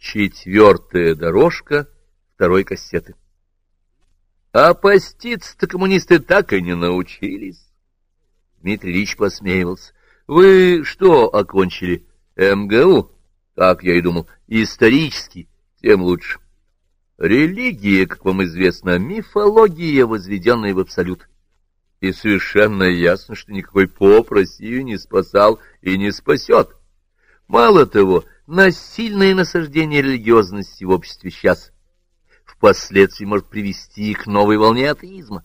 Четвертая дорожка второй кассеты. А поститься-то коммунисты так и не научились. Дмитрий Ильич посмеивался. Вы что окончили? МГУ? Так я и думал. Исторический, тем лучше. Религия, как вам известно, мифология, возведенная в абсолют. И совершенно ясно, что никакой поп Россию не спасал и не спасет. Мало того, насильное насаждение религиозности в обществе сейчас впоследствии может привести к новой волне атеизма.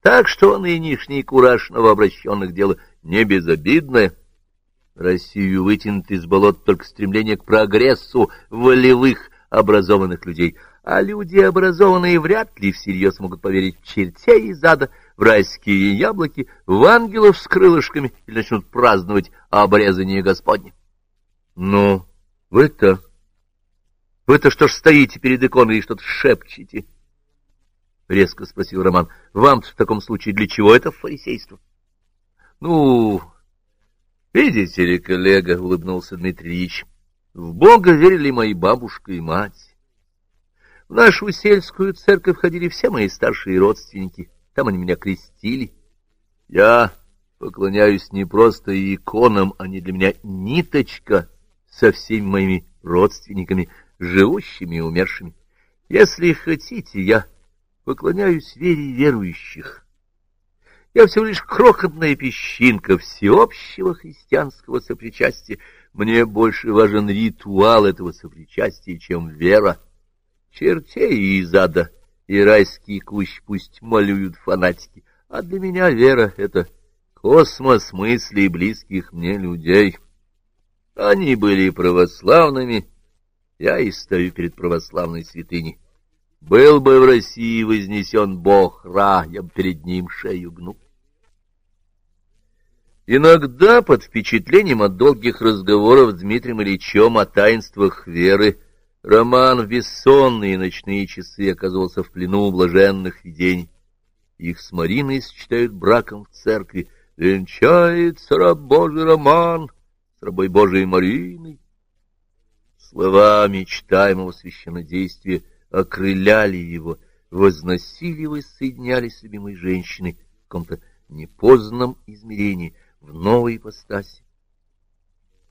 Так что нынешний кураж новообращенных дело не безобидное. Россию вытянет из болот только стремление к прогрессу волевых образованных людей, а люди образованные вряд ли всерьез могут поверить в чертей из ада, в райские яблоки, в ангелов с крылышками или начнут праздновать обрезание Господне. Ну, вы-то... Вы-то что ж стоите перед иконой и что-то шепчете? — резко спросил Роман. — Вам-то в таком случае для чего это фарисейство? — Ну, видите ли, коллега, — улыбнулся Дмитрий Ильич, — в Бога верили мои бабушка и мать. В нашу сельскую церковь ходили все мои старшие родственники. Там они меня крестили. Я поклоняюсь не просто иконам, они для меня ниточка со всеми моими родственниками, живущими и умершими. Если хотите, я поклоняюсь вере верующих. Я всего лишь крохотная песчинка всеобщего христианского сопричастия. Мне больше важен ритуал этого сопричастия, чем вера. Чертей из ада и райский кущ пусть малюют фанатики, а для меня вера — это космос мыслей близких мне людей». Они были православными, я и стою перед православной святыней. Был бы в России вознесен Бог Ра, я бы перед ним шею гнул. Иногда под впечатлением от долгих разговоров с Дмитрием Ильичем о таинствах веры Роман в бессонные ночные часы оказывался в плену блаженных видений. Их с Мариной сочетают браком в церкви. «Венчается раб Божий Роман!» Рабой Божией Мариной. Слова мечтаемого священнодействия окрыляли его, возносили и воссоединялись с любимой женщиной в каком-то непознанном измерении, в новой ипостаси.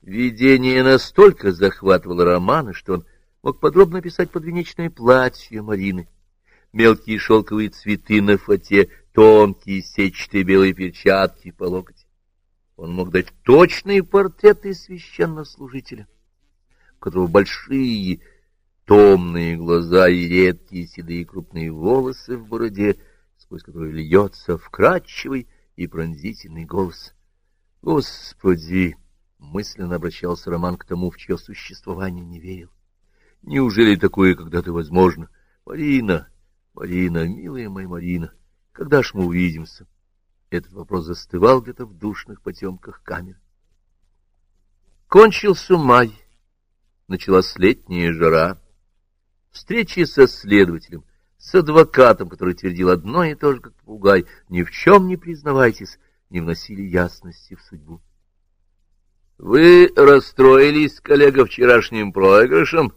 Видение настолько захватывало романа, что он мог подробно писать подвенечное платье Марины, мелкие шелковые цветы на фате, тонкие сетчатые белые перчатки по локоть. Он мог дать точные портреты священнослужителя, у которого большие томные глаза и редкие седые крупные волосы в бороде, сквозь которые льется вкрадчивый и пронзительный голос. Господи! Мысленно обращался Роман к тому, в чье существование не верил. Неужели такое когда-то возможно? Марина, Марина, милая моя Марина, когда ж мы увидимся? Этот вопрос застывал где-то в душных потемках камеры. Кончился май. Началась летняя жара. Встречи со следователем, с адвокатом, который твердил одно и то же, как попугай, «Ни в чем не признавайтесь», не вносили ясности в судьбу. — Вы расстроились, коллега, вчерашним проигрышем?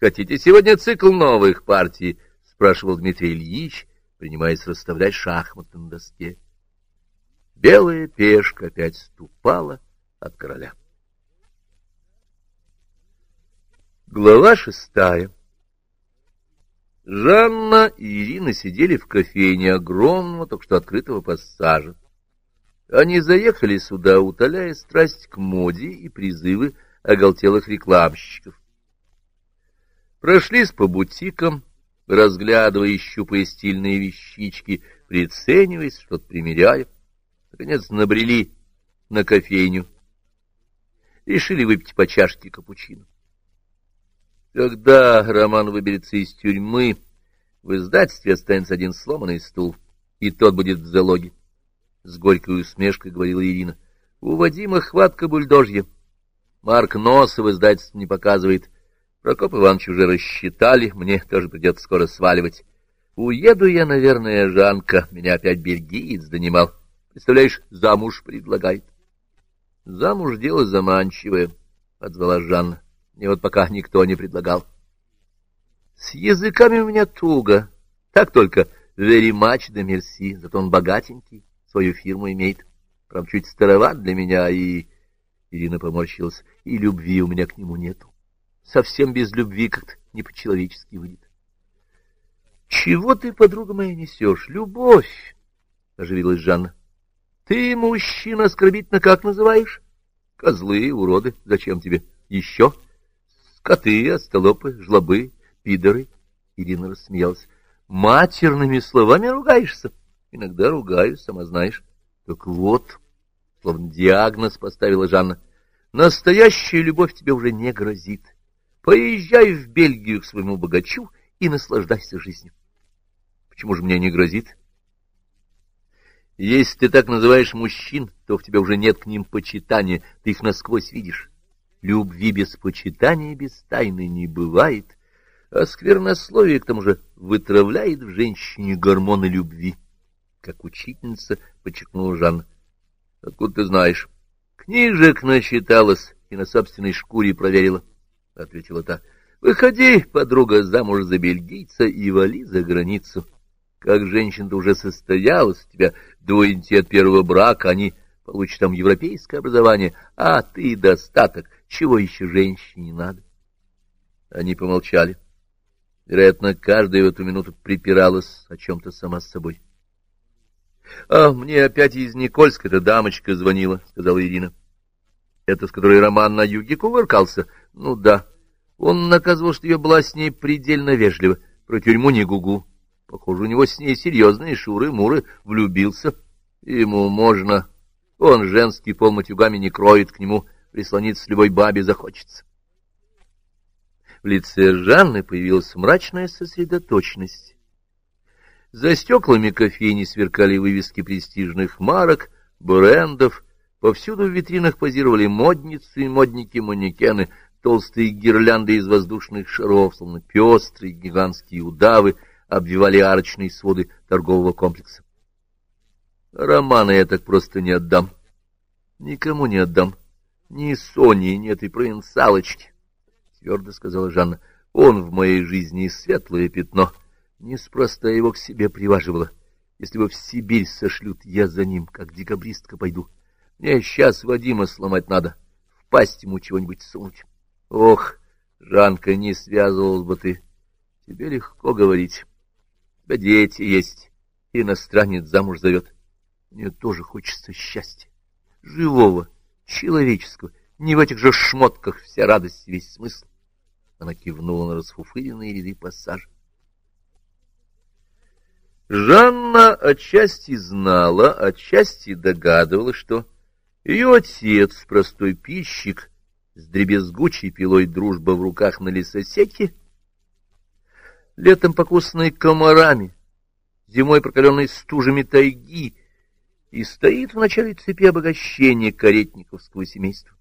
Хотите сегодня цикл новых партий? — спрашивал Дмитрий Ильич, принимаясь расставлять шахматы на доске. Белая пешка опять ступала от короля. Глава шестая Жанна и Ирина сидели в кофейне огромного, только что открытого пассажа. Они заехали сюда, утоляя страсть к моде и призывы оголтелых рекламщиков. Прошлись по бутикам, разглядывая и щупая стильные вещички, прицениваясь, что-то примеряя наконец набрели на кофейню. Решили выпить по чашке капучино. Когда Роман выберется из тюрьмы, в издательстве останется один сломанный стул, и тот будет в залоге. С горькой усмешкой говорила Ирина. У Вадима хватка бульдожья. Марк носа в издательстве не показывает. Прокоп Иванович уже рассчитали, мне тоже придется скоро сваливать. Уеду я, наверное, Жанка, меня опять бельгиец донимал. Представляешь, замуж предлагает. — Замуж дело заманчивое, — отзвала Жанна. Мне вот пока никто не предлагал. С языками у меня туго. Так только very much да мерси, зато он богатенький, свою фирму имеет. Прям чуть староват для меня, и... Ирина поморщилась. И любви у меня к нему нету. Совсем без любви как-то не по-человечески выйдет. — Чего ты, подруга моя, несешь? Любовь! — оживилась Жанна. — Ты, мужчина, оскорбительно как называешь? Козлы, уроды. Зачем тебе? Еще? Скоты, остолопы, жлобы, пидоры. Ирина рассмеялась. Матерными словами ругаешься? Иногда ругаюсь, сама знаешь. Так вот, словно диагноз поставила Жанна, настоящая любовь тебе уже не грозит. Поезжай в Бельгию к своему богачу и наслаждайся жизнью. Почему же мне не грозит? Если ты так называешь мужчин, то в тебя уже нет к ним почитания, ты их насквозь видишь. Любви без почитания, без тайны не бывает, а сквернословие, к тому же, вытравляет в женщине гормоны любви, как учительница подчеркнула Жанна. — Откуда ты знаешь? — Книжек насчиталась и на собственной шкуре проверила, — ответила та. — Выходи, подруга, замуж за бельгийца и вали за границу. Как женщина-то уже состоялась, у тебя дуэнти от первого брака, они получат там европейское образование, а ты достаток, чего еще женщине надо? Они помолчали. Вероятно, каждая в эту минуту припиралась о чем-то сама с собой. — А мне опять из Никольска эта дамочка звонила, — сказала Ирина. — Это с которой Роман на юге кувыркался? Ну да. Он наказывал, что я была с ней предельно вежлива. Про тюрьму не гугу. Похоже, у него с ней серьезные шуры-муры. Влюбился. Ему можно. Он женский пол матюгами не кроет, к нему прислониться любой бабе захочется. В лице Жанны появилась мрачная сосредоточенность. За стеклами кофейни сверкали вывески престижных марок, брендов. Повсюду в витринах позировали модницы и модники-манекены, толстые гирлянды из воздушных шаров, словно пестрые гигантские удавы — обвивали арочные своды торгового комплекса. Романа я так просто не отдам. Никому не отдам. Ни Соне, ни этой провинциалочки, — твердо сказала Жанна. Он в моей жизни светлое пятно. Неспроста его к себе приваживала. Если его в Сибирь сошлют, я за ним, как декабристка, пойду. Мне сейчас Вадима сломать надо, в пасть ему чего-нибудь сунуть. Ох, Жанка, не связывалась бы ты. Тебе легко говорить. Да дети есть, иностранец замуж зовет. Мне тоже хочется счастья, живого, человеческого, не в этих же шмотках вся радость, весь смысл. Она кивнула на расфуфыренные ряды пассажа. Жанна отчасти знала, отчасти догадывалась, что ее отец, простой пищик, с дребезгучей пилой дружба в руках на лесосеке, летом покусанный комарами, зимой прокаленный стужами тайги, и стоит в начале цепи обогащения каретниковского семейства.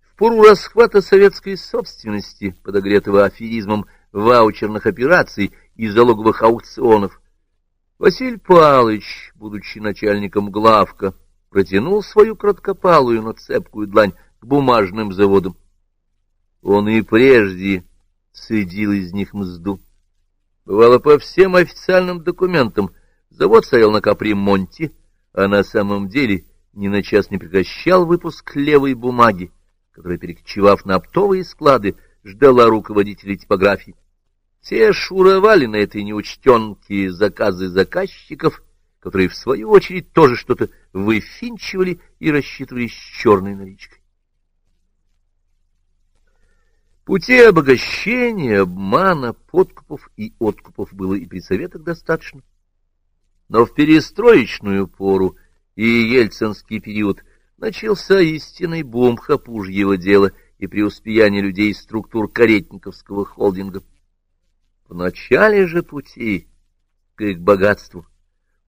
В пору расхвата советской собственности, подогретого аферизмом ваучерных операций и залоговых аукционов, Василий Павлович, будучи начальником главка, протянул свою краткопалую, но цепкую длань к бумажным заводам. Он и прежде цедил из них мзду. Бывало, по всем официальным документам завод стоял на капремонте, а на самом деле ни на час не прекращал выпуск левой бумаги, которая, перекочевав на оптовые склады, ждала руководителей типографии. Те шуровали на этой неучтенке заказы заказчиков, которые, в свою очередь, тоже что-то выфинчивали и рассчитывали с черной наличкой. Путей обогащения, обмана, подкупов и откупов было и при советах достаточно. Но в перестроечную пору и ельцинский период начался истинный бум хапужьего дела и преуспеяние людей из структур каретниковского холдинга. В начале же пути к их богатству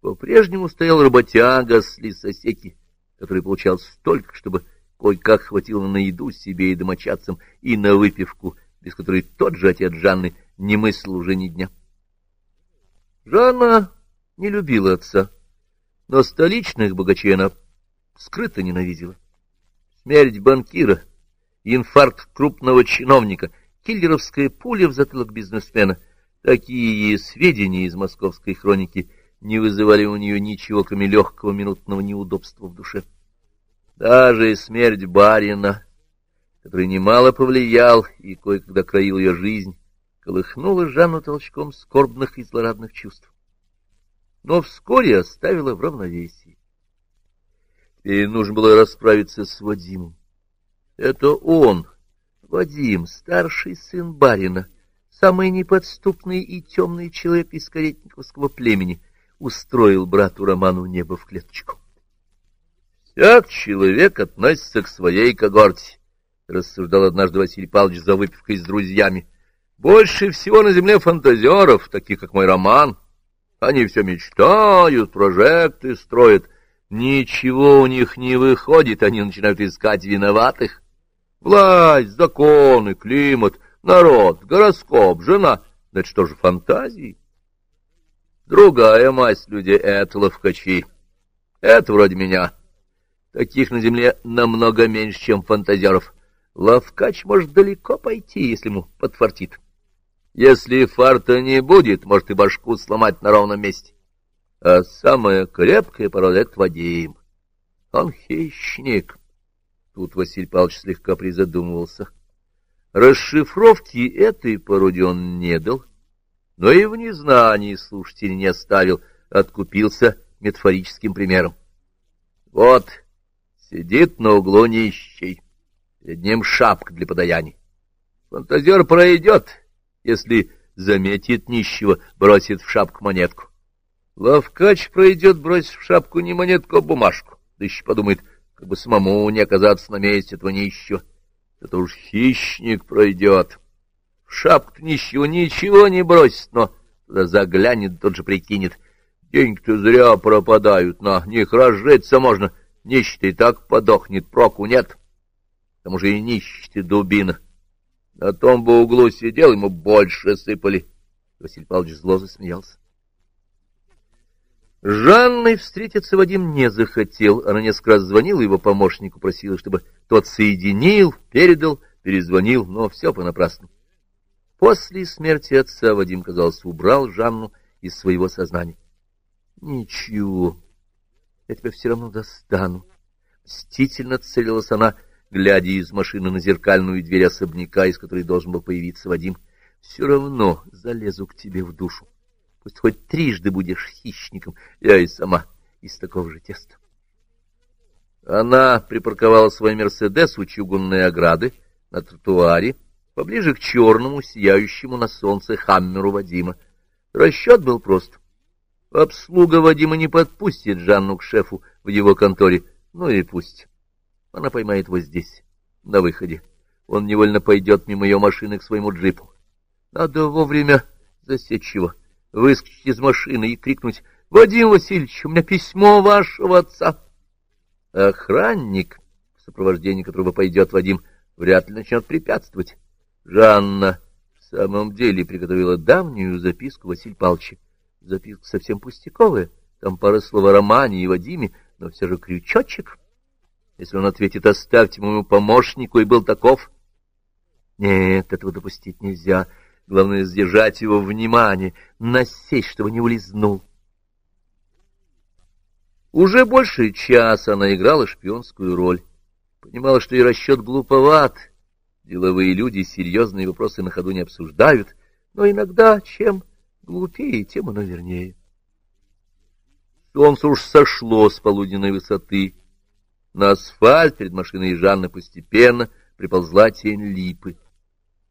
по-прежнему стоял работяга с лесосеки, который получал столько, чтобы Кое-как хватило на еду себе и домочадцам, и на выпивку, без которой тот же отец Жанны не мыслил уже ни дня. Жанна не любила отца, но столичных богачей она скрыто ненавидела. Смерть банкира, инфаркт крупного чиновника, киллеровская пуля в затылок бизнесмена. Такие сведения из московской хроники не вызывали у нее ничего, кроме легкого минутного неудобства в душе. Даже смерть барина, который немало повлиял и кое-когда краил ее жизнь, колыхнула Жанну толчком скорбных и злорадных чувств. Но вскоре оставила в равновесии. Ей нужно было расправиться с Вадимом. Это он, Вадим, старший сын барина, самый неподступный и темный человек из каретниковского племени, устроил брату Роману небо в клеточку. «Всяк человек относится к своей когорте», — рассуждал однажды Василий Павлович за выпивкой с друзьями. «Больше всего на земле фантазеров, таких как мой Роман. Они все мечтают, прожекты строят. Ничего у них не выходит, они начинают искать виноватых. Власть, законы, климат, народ, гороскоп, жена — это что же фантазии?» Другая масть людей — это ловкачи. Это вроде меня. Таких на земле намного меньше, чем фантазеров. Ловкач может далеко пойти, если ему подфартит. Если фарта не будет, может и башку сломать на ровном месте. А самая крепкая порода — это Вадим. Он хищник. Тут Василий Павлович слегка призадумывался. Расшифровки этой породе он не дал, но и в незнании слушатель не оставил, откупился метафорическим примером. Вот, сидит на углу нищий, перед ним шапка для подаяний. Фантазер пройдет, если заметит нищего, бросит в шапку монетку. Ловкач пройдет, бросит в шапку не монетку, а бумажку. Да подумает, как бы самому не оказаться на месте этого нищего. Это уж хищник пройдет. В шапку нищего ничего не бросит, но туда заглянет, тот же прикинет. Деньги-то зря пропадают, на них разжиться можно. Нищий так подохнет, проку нет. К тому же и нищий дубина. На том бы углу сидел, ему больше сыпали. Василий Павлович зло засмеялся. Жанной встретиться Вадим не захотел. Она несколько раз звонила его помощнику, просила, чтобы тот соединил, передал, перезвонил, но все понапрасну. После смерти отца Вадим, казалось, убрал Жанну из своего сознания. Ничего, я тебя все равно достану. Мстительно целилась она, глядя из машины на зеркальную дверь особняка, из которой должен был появиться Вадим. Все равно залезу к тебе в душу. Пусть хоть трижды будешь хищником, я и сама из такого же теста. Она припарковала свой «Мерседес» у чугунной ограды на тротуаре, поближе к черному, сияющему на солнце хаммеру Вадима. Расчет был прост. Обслуга Вадима не подпустит Жанну к шефу в его конторе. Ну и пусть. Она поймает его здесь, на выходе. Он невольно пойдет мимо ее машины к своему джипу. Надо вовремя засечь его, выскочить из машины и крикнуть «Вадим Васильевич, у меня письмо вашего отца!» Охранник, в сопровождении которого пойдет Вадим, вряд ли начнет препятствовать. Жанна в самом деле приготовила давнюю записку Василь Павловича. Записка совсем пустяковая, там пара слов о Романе и Вадиме, но все же крючочек. Если он ответит «оставьте моему помощнику» и был таков... Нет, этого допустить нельзя. Главное — сдержать его внимание, насесть, чтобы не улизнул. Уже больше часа она играла шпионскую роль. Понимала, что и расчет глуповат, Деловые люди серьезные вопросы на ходу не обсуждают, но иногда чем глупее, тем оно вернее. Солнце уж сошло с полуденной высоты. На асфальт перед машиной Жанны постепенно приползла тень липы.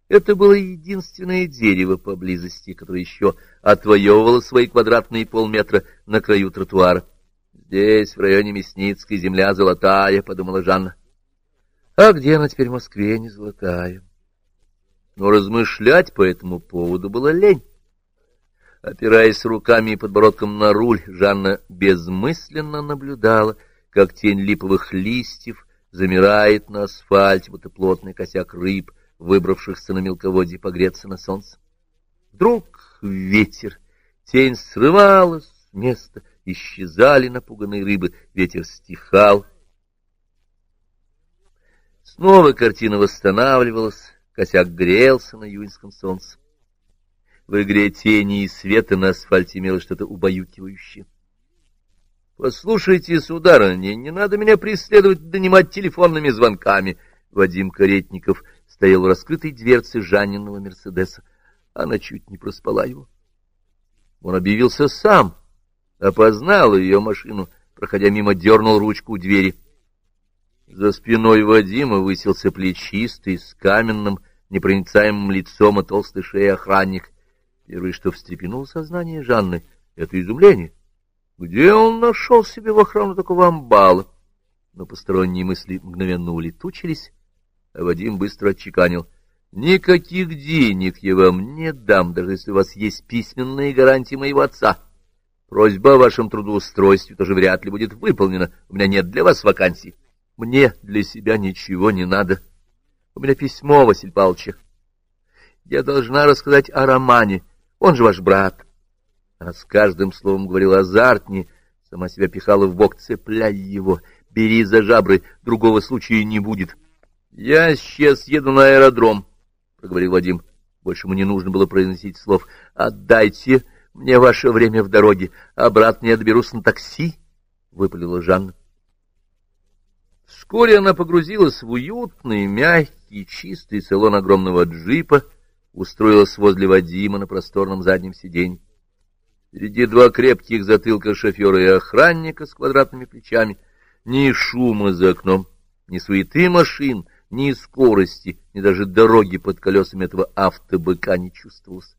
Это было единственное дерево поблизости, которое еще отвоевывало свои квадратные полметра на краю тротуара. Здесь, в районе Мясницкой, земля золотая, — подумала Жанна. А где она теперь в Москве, не золотая? Но размышлять по этому поводу было лень. Опираясь руками и подбородком на руль, Жанна безмысленно наблюдала, как тень липовых листьев замирает на асфальте, будто плотный косяк рыб, выбравшихся на мелководье погреться на солнце. Вдруг ветер, тень срывалась с места, исчезали напуганные рыбы, ветер стихал, Снова картина восстанавливалась, Косяк грелся на июньском солнце. В игре тени и света на асфальте имело что-то убаюкивающее. — Послушайте, сударыня, не надо меня преследовать, донимать телефонными звонками. Вадим Каретников стоял в раскрытой дверце Жанниного Мерседеса. Она чуть не проспала его. Он объявился сам, опознал ее машину, проходя мимо, дернул ручку у двери. За спиной Вадима высился плечистый, с каменным, непроницаемым лицом и толстой шеей охранник. Первое, что встрепенуло сознание Жанны, — это изумление. Где он нашел себе в охрану такого амбала? Но посторонние мысли мгновенно улетучились, а Вадим быстро отчеканил. Никаких денег я вам не дам, даже если у вас есть письменные гарантии моего отца. Просьба о вашем трудоустройстве тоже вряд ли будет выполнена. У меня нет для вас вакансий. Мне для себя ничего не надо. У меня письмо Василь Павловича. Я должна рассказать о романе. Он же ваш брат. А с каждым словом говорила азартнее, сама себя пихала в бок, цепляй его, бери за жабры, другого случая не будет. Я сейчас еду на аэродром, — проговорил Вадим. Больше ему не нужно было произносить слов. Отдайте мне ваше время в дороге, обратно я доберусь на такси, — выпалила Жанна. Вскоре она погрузилась в уютный, мягкий, чистый салон огромного джипа, устроилась возле Вадима на просторном заднем сиденье. Впереди два крепких затылка шофера и охранника с квадратными плечами. Ни шума за окном, ни суеты машин, ни скорости, ни даже дороги под колесами этого автобыка не чувствовалось.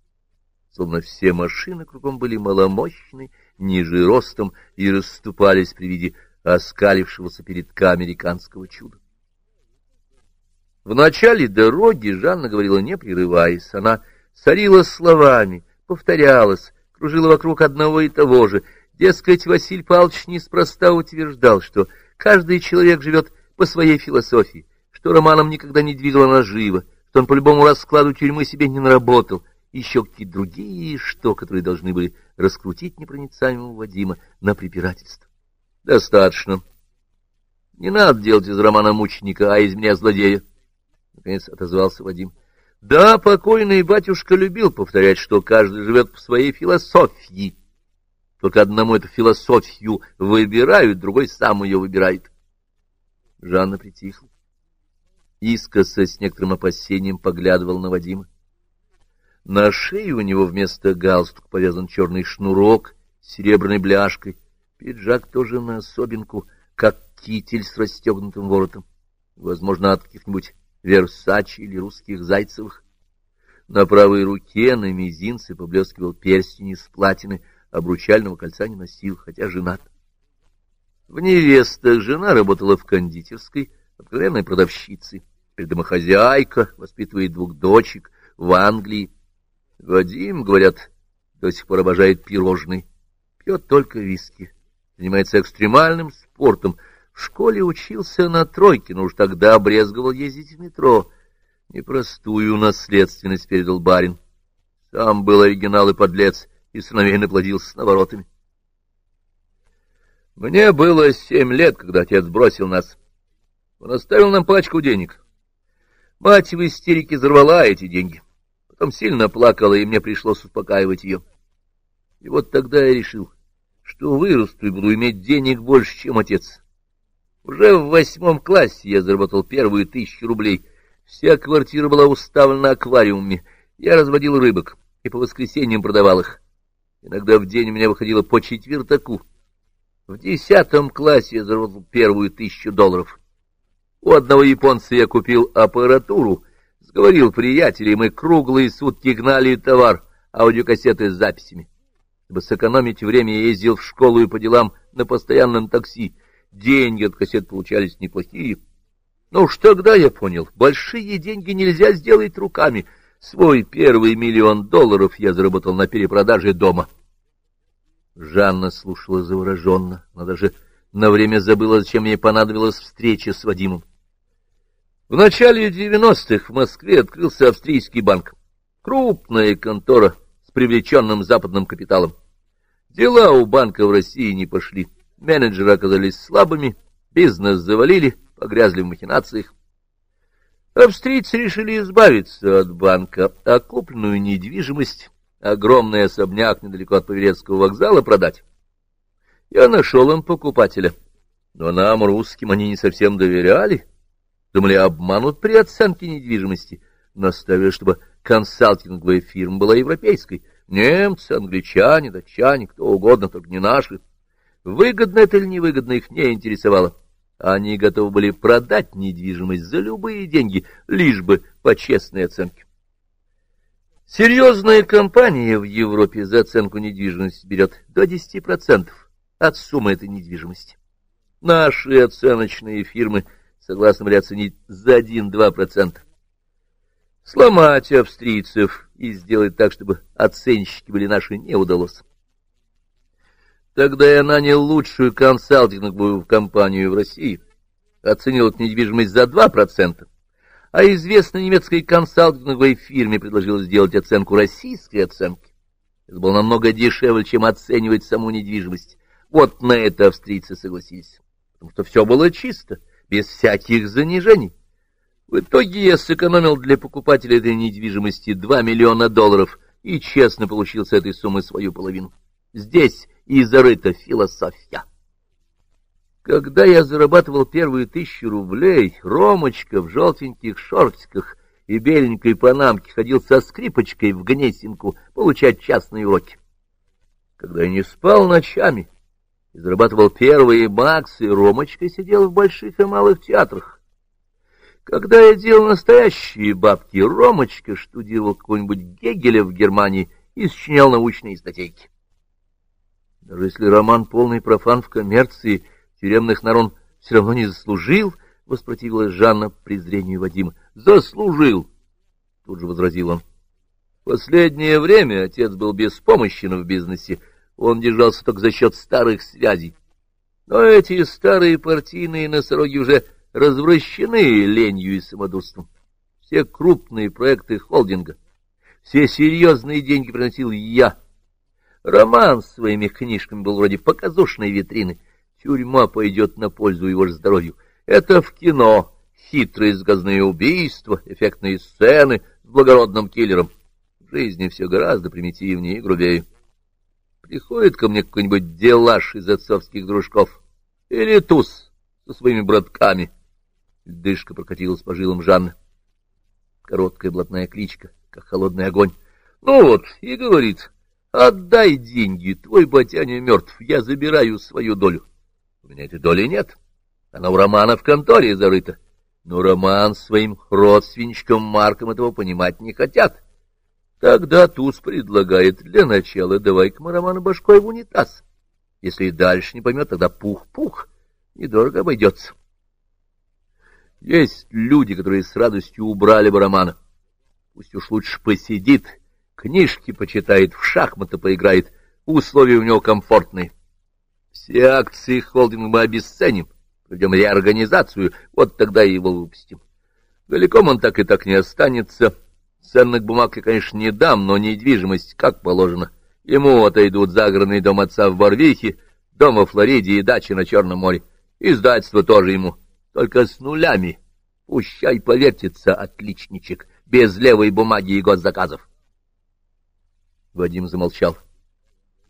Словно все машины кругом были маломощны, ниже ростом и расступались при виде оскалившегося передка американского чуда. В начале дороги Жанна говорила, не прерываясь, она сорила словами, повторялась, кружила вокруг одного и того же. Дескать, Василий Павлович неспроста утверждал, что каждый человек живет по своей философии, что романом никогда не двигала наживо, что он по любому раскладу тюрьмы себе не наработал, еще какие-то другие что, которые должны были раскрутить непроницаемого Вадима на препирательство. Достаточно. Не надо делать из романа мученика, а из меня злодея. Наконец отозвался Вадим. Да, покойный батюшка любил повторять, что каждый живет по своей философии. Только одному эту философию выбирают, другой сам ее выбирает. Жанна притихла. Искоса с некоторым опасением поглядывал на Вадима. На шее у него вместо галстука повязан черный шнурок с серебряной бляшкой. Пиджак тоже на особенку, как китель с расстегнутым воротом. Возможно, от каких-нибудь Версачи или русских Зайцевых. На правой руке на мизинце поблескивал перстень из платины, обручального кольца не носил, хотя женат. В невестах жена работала в кондитерской, откровенной продавщицей. Домохозяйка, воспитывает двух дочек в Англии. Вадим, говорят, до сих пор обожает пирожный. Пьет только виски. Занимается экстремальным спортом — в школе учился на тройке, но уж тогда обрезговал ездить в метро. Непростую наследственность передал барин. Сам был оригинал и подлец, и сыновей наплодился с наворотами. Мне было семь лет, когда отец бросил нас. Он оставил нам пачку денег. Мать в истерике взорвала эти деньги. Потом сильно плакала, и мне пришлось успокаивать ее. И вот тогда я решил, что вырасту и буду иметь денег больше, чем отец. Уже в восьмом классе я заработал первую тысячу рублей. Вся квартира была уставлена аквариумами. Я разводил рыбок и по воскресеньям продавал их. Иногда в день у меня выходило по четвертаку. В десятом классе я заработал первую тысячу долларов. У одного японца я купил аппаратуру, сговорил приятелей, мы круглые сутки гнали товар, аудиокассеты с записями. Чтобы сэкономить время, я ездил в школу и по делам на постоянном такси, деньги от кассет получались неплохие. Но уж тогда я понял, большие деньги нельзя сделать руками. Свой первый миллион долларов я заработал на перепродаже дома. Жанна слушала завороженно, но даже на время забыла, зачем ей понадобилась встреча с Вадимом. В начале девяностых в Москве открылся австрийский банк. Крупная контора с привлеченным западным капиталом. Дела у банка в России не пошли. Менеджеры оказались слабыми, бизнес завалили, погрязли в махинациях. Австрийцы решили избавиться от банка, а купленную недвижимость, огромный особняк недалеко от Павелецкого вокзала, продать. Я нашел им покупателя, но нам, русским, они не совсем доверяли. Думали, обманут при оценке недвижимости, наставили, чтобы консалтинговая фирма была европейской. Немцы, англичане, датчане, кто угодно, только не наши. Выгодно это или невыгодно, их не интересовало. Они готовы были продать недвижимость за любые деньги, лишь бы по честной оценке. Серьезная компания в Европе за оценку недвижимости берет до 10% от суммы этой недвижимости. Наши оценочные фирмы согласны были оценить за 1-2%. Сломать австрийцев и сделать так, чтобы оценщики были наши, не удалось. Тогда я нанял лучшую консалтинговую компанию в России, оценил эту недвижимость за 2%, а известной немецкой консалтинговой фирме предложил сделать оценку российской оценки. Это было намного дешевле, чем оценивать саму недвижимость. Вот на это австрийцы согласились, потому что все было чисто, без всяких занижений. В итоге я сэкономил для покупателя этой недвижимости 2 миллиона долларов и честно получил с этой суммы свою половину. Здесь и зарыта философия. Когда я зарабатывал первые тысячи рублей, Ромочка в желтеньких шортиках и беленькой панамке ходил со скрипочкой в Гнесинку получать частные уроки. Когда я не спал ночами и зарабатывал первые баксы, Ромочка сидел в больших и малых театрах. Когда я делал настоящие бабки, Ромочка штудировал какого-нибудь Гегеля в Германии и сочинял научные статейки. Даже если роман полный профан в коммерции, тюремных нор все равно не заслужил, — воспротивилась Жанна презрению Вадима. — Заслужил! — тут же возразил он. Последнее время отец был беспомощен в бизнесе, он держался только за счет старых связей. Но эти старые партийные носороги уже развращены ленью и самодурством. Все крупные проекты холдинга, все серьезные деньги приносил я — Роман своими книжками был вроде показушной витрины. Тюрьма пойдет на пользу его же здоровью. Это в кино. Хитрые сгозные убийства, эффектные сцены с благородным киллером. В жизни все гораздо примитивнее и грубее. Приходит ко мне какой-нибудь делаш из отцовских дружков. Или туз со своими братками. Дышка прокатилась по жилам Жанны. Короткая блатная кличка, как холодный огонь. Ну вот, и говорит, Отдай деньги, твой батяня мертв, я забираю свою долю. У меня этой доли нет, она у Романа в конторе зарыта. Но Роман своим родственничкам Марком этого понимать не хотят. Тогда Туз предлагает для начала давай-ка мы Роману башкой в унитаз. Если и дальше не поймет, тогда пух-пух, недорого обойдется. Есть люди, которые с радостью убрали бы Романа. Пусть уж лучше посидит, книжки почитает, в шахматы поиграет, условия у него комфортные. Все акции холдинга мы обесценим, проведем реорганизацию, вот тогда и его выпустим. Далеком он так и так не останется. Ценных бумаг я, конечно, не дам, но недвижимость, как положено. Ему отойдут загородный дом отца в Барвихе, дом во Флориде и дача на Черном море. Издательство тоже ему, только с нулями. Пущай повертится, отличничек, без левой бумаги и госзаказов. Вадим замолчал.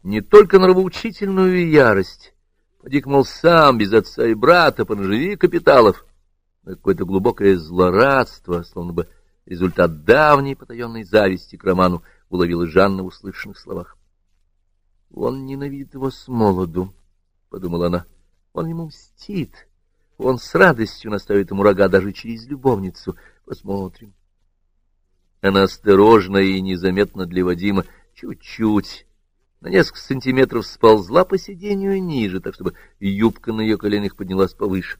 Не только нравоучительную ярость, поди мол, сам, без отца и брата, понаживи капиталов, какое-то глубокое злорадство, словно бы результат давней потаенной зависти к роману, уловила Жанна в услышанных словах. «Он ненавидит его с молоду», — подумала она. «Он ему мстит. Он с радостью наставит ему рога даже через любовницу. Посмотрим». Она осторожно и незаметно для Вадима чуть-чуть, на несколько сантиметров сползла по сиденью ниже, так чтобы юбка на ее коленях поднялась повыше.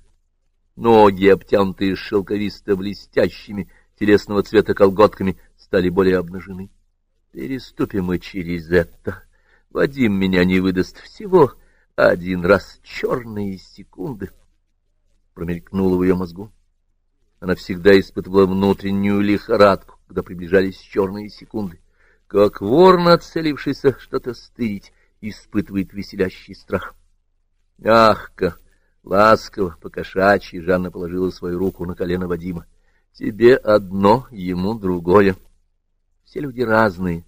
Ноги, обтянутые шелковисто-блестящими телесного цвета колготками, стали более обнажены. Переступим мы через это. Вадим меня не выдаст всего один раз черные секунды. Промелькнуло в ее мозгу. Она всегда испытывала внутреннюю лихорадку, когда приближались черные секунды как вор, нацелившийся что-то стырить, испытывает веселящий страх. Мягко, ласково, покошачьи Жанна положила свою руку на колено Вадима. Тебе одно, ему другое. Все люди разные.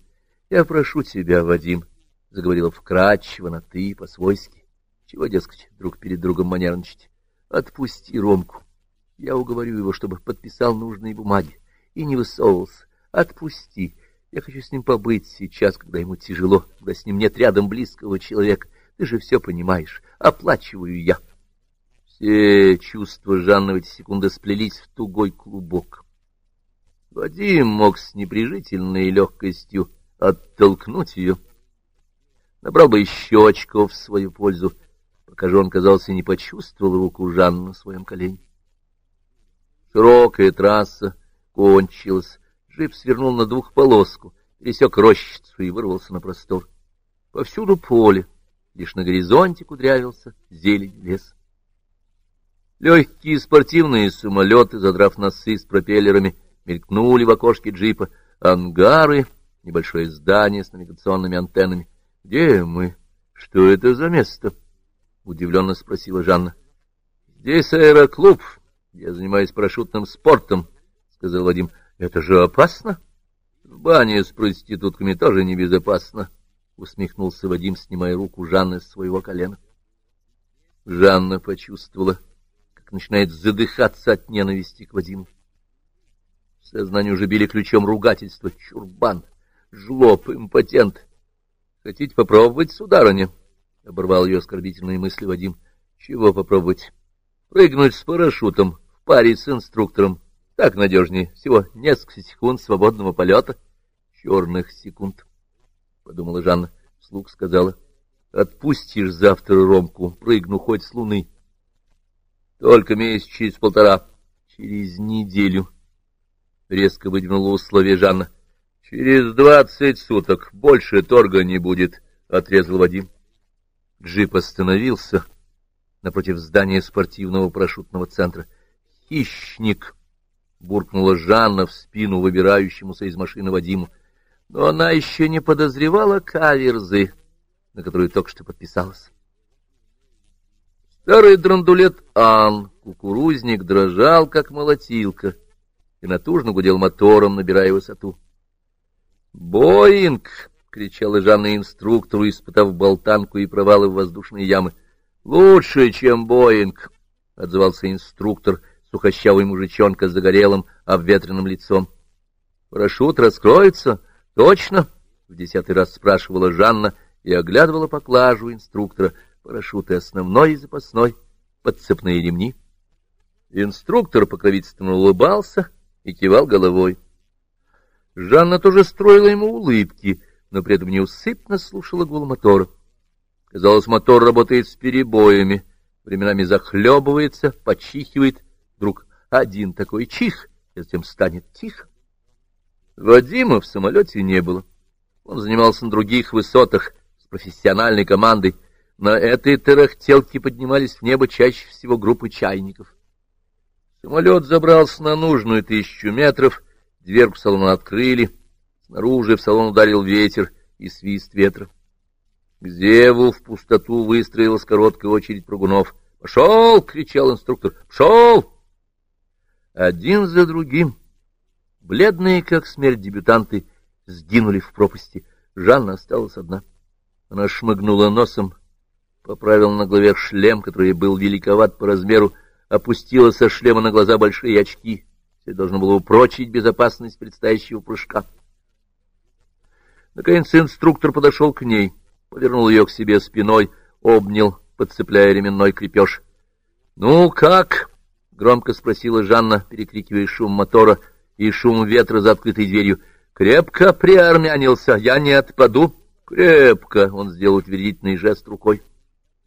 Я прошу тебя, Вадим, — заговорила вкрадчиво на «ты» по-свойски. Чего, дескать, друг перед другом манерничать? Отпусти Ромку. Я уговорю его, чтобы подписал нужные бумаги и не высовывался. Отпусти. Я хочу с ним побыть сейчас, когда ему тяжело, когда с ним нет рядом близкого человека. Ты же все понимаешь. Оплачиваю я. Все чувства Жанны в эти секунды сплелись в тугой клубок. Вадим мог с неприжительной легкостью оттолкнуть ее. Набрал бы еще очков в свою пользу, пока же он, казался, не почувствовал руку Жанны на своем колене. Широкая трасса кончилась, джип свернул на двухполоску, пересек рощицу и вырвался на простор. Повсюду поле, лишь на горизонте кудрявился зелень лес. Легкие спортивные самолеты, задрав носы с пропеллерами, мелькнули в окошке джипа. Ангары, небольшое здание с навигационными антеннами. — Где мы? Что это за место? — удивленно спросила Жанна. — Здесь аэроклуб. Я занимаюсь парашютным спортом, — сказал Вадим. — Это же опасно? — В бане с проститутками тоже небезопасно, — усмехнулся Вадим, снимая руку Жанны с своего колена. Жанна почувствовала, как начинает задыхаться от ненависти к Вадиму. В сознании уже били ключом ругательства. Чурбан, жлоб, импотент. — Хотите попробовать, сударыня? — оборвал ее оскорбительные мысли Вадим. — Чего попробовать? Прыгнуть с парашютом в паре с инструктором. Так надежнее. Всего несколько секунд свободного полета. Черных секунд, — подумала Жанна. Вслух сказала. — Отпустишь завтра Ромку, прыгну хоть с луны. — Только месяц через полтора. Через неделю. Резко выдвинула условие Жанна. — Через двадцать суток больше торга не будет, — отрезал Вадим. Джип остановился напротив здания спортивного парашютного центра. «Хищник!» — буркнула Жанна в спину выбирающемуся из машины Вадиму. Но она еще не подозревала каверзы, на которую только что подписалась. Старый драндулет Ан, кукурузник, дрожал, как молотилка, и натужно гудел мотором, набирая высоту. «Боинг!» — кричала Жанна инструктору, испытав болтанку и провалы в воздушные ямы. «Лучше, чем Боинг!» — отзывался инструктор, сухощавый мужичонка с загорелым, обветренным лицом. «Парашют раскроется? Точно?» — в десятый раз спрашивала Жанна и оглядывала поклажу инструктора. Парашюты основной и запасной, подцепные ремни. Инструктор покровительственно улыбался и кивал головой. Жанна тоже строила ему улыбки, но при этом неусыпно слушала гул мотора. Казалось, мотор работает с перебоями, временами захлебывается, почихивает, вдруг один такой чих, и затем станет тихо. Вадима в самолете не было. Он занимался на других высотах с профессиональной командой. На этой тарахтелке поднимались в небо чаще всего группы чайников. Самолет забрался на нужную тысячу метров — Дверку салона открыли, снаружи в салон ударил ветер и свист ветра. К Зеву в пустоту выстроилась короткая очередь прыгунов. «Пошел!» — кричал инструктор. «Пошел!» Один за другим, бледные, как смерть дебютанты, сгинули в пропасти. Жанна осталась одна. Она шмыгнула носом, поправила на голове шлем, который был великоват по размеру, опустила со шлема на глаза большие очки — это должно было упрочить безопасность предстоящего прыжка. Наконец инструктор подошел к ней, повернул ее к себе спиной, обнял, подцепляя ременной крепеж. — Ну как? — громко спросила Жанна, перекрикивая шум мотора и шум ветра за открытой дверью. — Крепко приармянился, я не отпаду. — Крепко! — он сделал утвердительный жест рукой.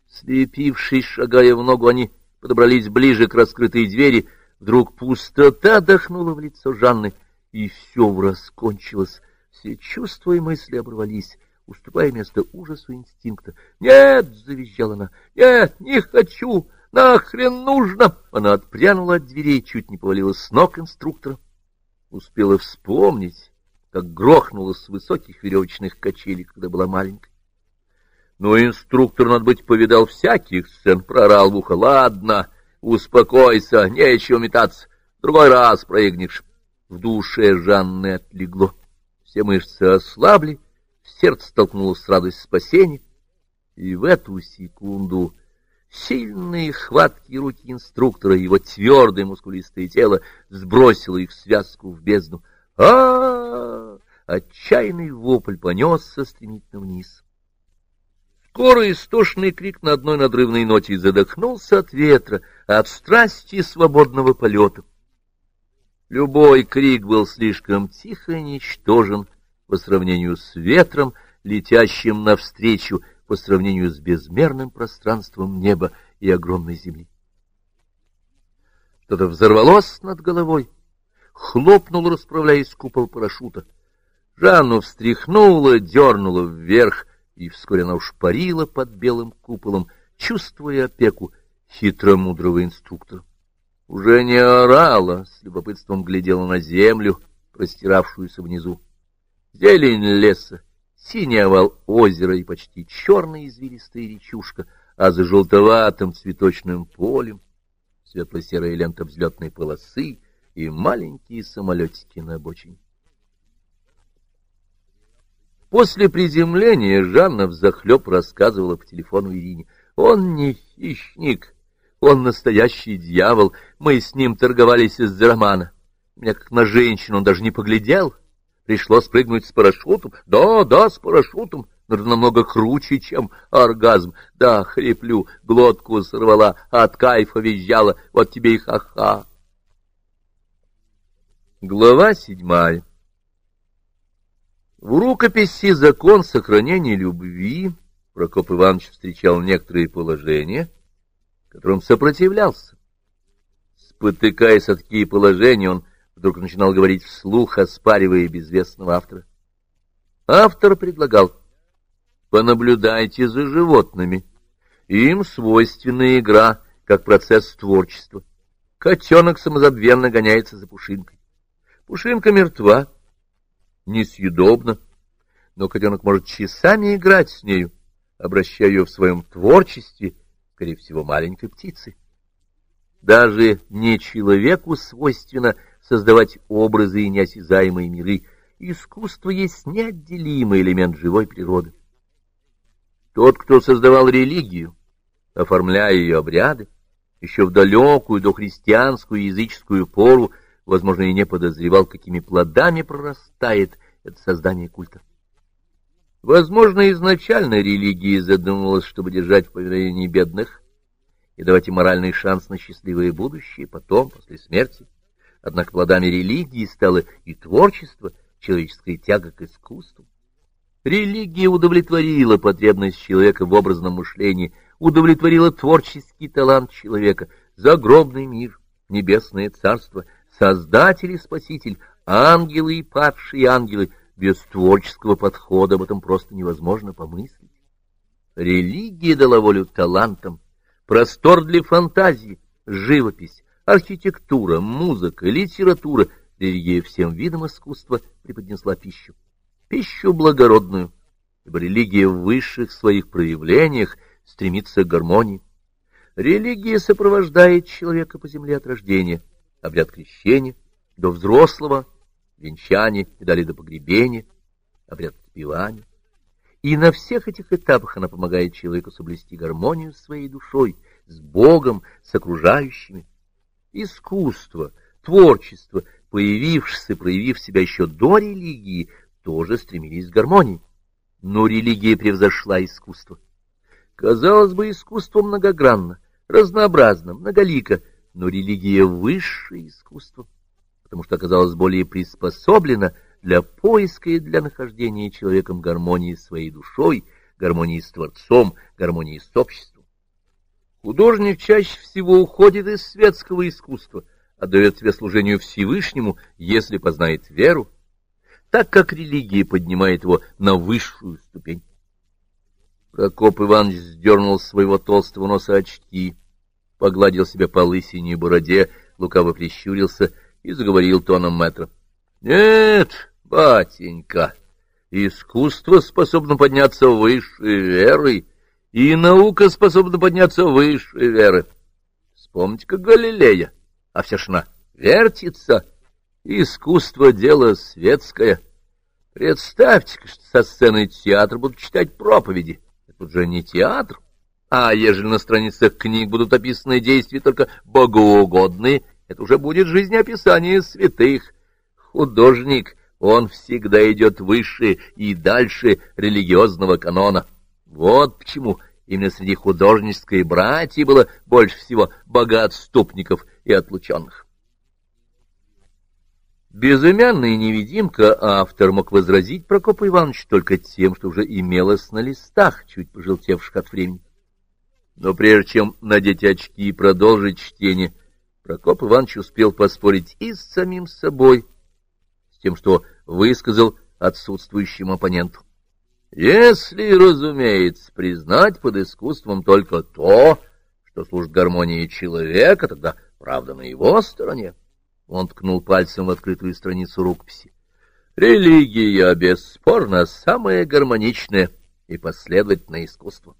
Слепившись, шагая в ногу, они подобрались ближе к раскрытой двери — Вдруг пустота дохнула в лицо Жанны, и все враз кончилось. Все чувства и мысли оборвались, уступая место ужасу инстинкта. «Нет!» — завизжала она. «Нет, не хочу! Нахрен нужно!» Она отпрянула от дверей, чуть не повалилась с ног инструктора. Успела вспомнить, как грохнула с высоких веревочных качелей, когда была маленькой. Но инструктор, надо быть, повидал всяких сцен, прорал в ухо. «Ладно!» Успокойся, нечего метаться. другой раз проигнешь. В душе Жанны отлегло. Все мышцы ослабли, сердце столкнулось с радостью спасения. И в эту секунду сильные хватки руки инструктора, его твердое мускулистое тело сбросило их связку в бездну. а, -а, -а Отчаянный вопль понесся стремительно вниз. Скоро истошный крик на одной надрывной ноте задохнулся от ветра, от страсти свободного полета. Любой крик был слишком тихо и ничтожен по сравнению с ветром, летящим навстречу, по сравнению с безмерным пространством неба и огромной земли. Что-то взорвалось над головой, хлопнул, расправляясь купол парашюта. Жанну встряхнула, дернула вверх, и вскоре она уж парила под белым куполом, чувствуя опеку хитромудрого инструктора. Уже не орала, с любопытством глядела на землю, простиравшуюся внизу. Зелень леса, синий овал озера и почти черная извилистая речушка, а за желтоватым цветочным полем светло-серая лента взлетной полосы и маленькие самолетики на обочине. После приземления Жанна взахлеб рассказывала по телефону Ирине. «Он не хищник, он настоящий дьявол. Мы с ним торговались из-за романа. Меня как на женщину он даже не поглядел. Пришлось прыгнуть с парашютом. Да, да, с парашютом. Но это намного круче, чем оргазм. Да, хриплю, глотку сорвала, от кайфа визжала. Вот тебе и ха-ха». Глава седьмая в рукописи «Закон сохранения любви» Прокоп Иванович встречал некоторые положения, которым сопротивлялся. Спотыкаясь от такие положения, он вдруг начинал говорить вслух, оспаривая безвестного автора. Автор предлагал «Понаблюдайте за животными. Им свойственна игра, как процесс творчества. Котенок самозабвенно гоняется за пушинкой. Пушинка мертва» несъедобно, но котенок может часами играть с нею, обращая ее в своем творчестве, скорее всего, маленькой птицы. Даже не человеку свойственно создавать образы и неосязаемые миры. Искусство есть неотделимый элемент живой природы. Тот, кто создавал религию, оформляя ее обряды, еще в далекую дохристианскую языческую пору возможно, и не подозревал, какими плодами прорастает это создание культа. Возможно, изначально религия задумывалась, чтобы держать в повиновении бедных и давать им моральный шанс на счастливое будущее потом, после смерти. Однако плодами религии стало и творчество, человеческая тяга к искусству. Религия удовлетворила потребность человека в образном мышлении, удовлетворила творческий талант человека, загробный мир, небесное царство, Создатель и Спаситель, ангелы и падшие ангелы, без творческого подхода об этом просто невозможно помыслить. Религия дала волю талантам, простор для фантазии, живопись, архитектура, музыка, литература. Религия всем видам искусства преподнесла пищу. Пищу благородную, ибо религия в высших своих проявлениях стремится к гармонии. Религия сопровождает человека по земле от рождения — обряд крещения, до взрослого, венчания и далее до погребения, обряд отпевания. И на всех этих этапах она помогает человеку соблюсти гармонию с своей душой, с Богом, с окружающими. Искусство, творчество, появившись и проявив себя еще до религии, тоже стремились к гармонии. Но религия превзошла искусство. Казалось бы, искусство многогранно, разнообразно, многолико, но религия — высшее искусство, потому что оказалась более приспособлена для поиска и для нахождения человеком гармонии с своей душой, гармонии с Творцом, гармонии с обществом. Художник чаще всего уходит из светского искусства, отдает себя служению Всевышнему, если познает веру, так как религия поднимает его на высшую ступень. Прокоп Иванович сдернул своего толстого носа очки, погладил себя по лысине и бороде, лукаво прищурился и заговорил тоном мэтра. — Нет, батенька, искусство способно подняться выше веры, и наука способна подняться выше веры. Вспомните, как Галилея, а все шна вертится. Искусство — дело светское. Представьте, что со сцены театра будут читать проповеди. Это уже не театр. А ежели на страницах книг будут описаны действия только богоугодные, это уже будет жизнеописание святых. Художник, он всегда идет выше и дальше религиозного канона. Вот почему именно среди художнической братьи было больше всего богоотступников и отлученных. Безымянный невидимка автор мог возразить Прокопу Ивановичу только тем, что уже имелось на листах, чуть пожелтевших от времени. Но прежде чем надеть очки и продолжить чтение, Прокоп Иванович успел поспорить и с самим собой, с тем, что высказал отсутствующему оппоненту. Если, разумеется, признать под искусством только то, что служит гармонии человека, тогда правда на его стороне. Он ткнул пальцем в открытую страницу рукописи. Религия, бесспорно, самое гармоничное и последовательное искусство.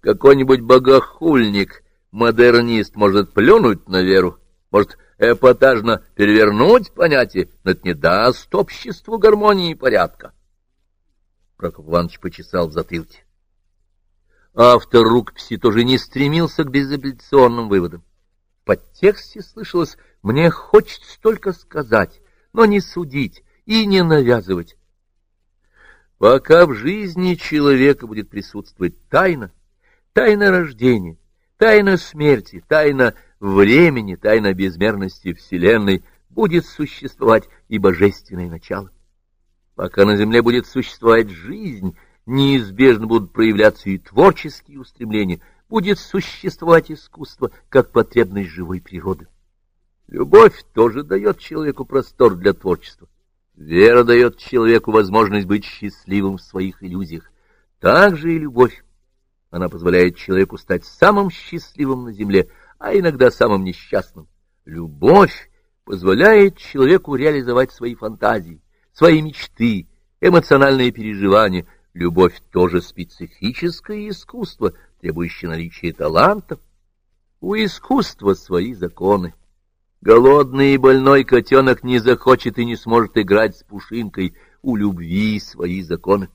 Какой-нибудь богохульник, модернист может плюнуть на веру, может эпатажно перевернуть понятие, но это не даст обществу гармонии и порядка. Прокоп Иванович почесал в затылке. Автор рукописи тоже не стремился к безапелляционным выводам. В подтексте слышалось «мне хочется только сказать, но не судить и не навязывать». Пока в жизни человека будет присутствовать тайна, тайна рождения, тайна смерти, тайна времени, тайна безмерности Вселенной, будет существовать и божественное начало. Пока на земле будет существовать жизнь, неизбежно будут проявляться и творческие устремления, будет существовать искусство как потребность живой природы. Любовь тоже дает человеку простор для творчества. Вера дает человеку возможность быть счастливым в своих иллюзиях. Так же и любовь. Она позволяет человеку стать самым счастливым на земле, а иногда самым несчастным. Любовь позволяет человеку реализовать свои фантазии, свои мечты, эмоциональные переживания. Любовь тоже специфическое искусство, требующее наличия талантов. У искусства свои законы. Голодный и больной котенок не захочет и не сможет играть с пушинкой. У любви свои законы.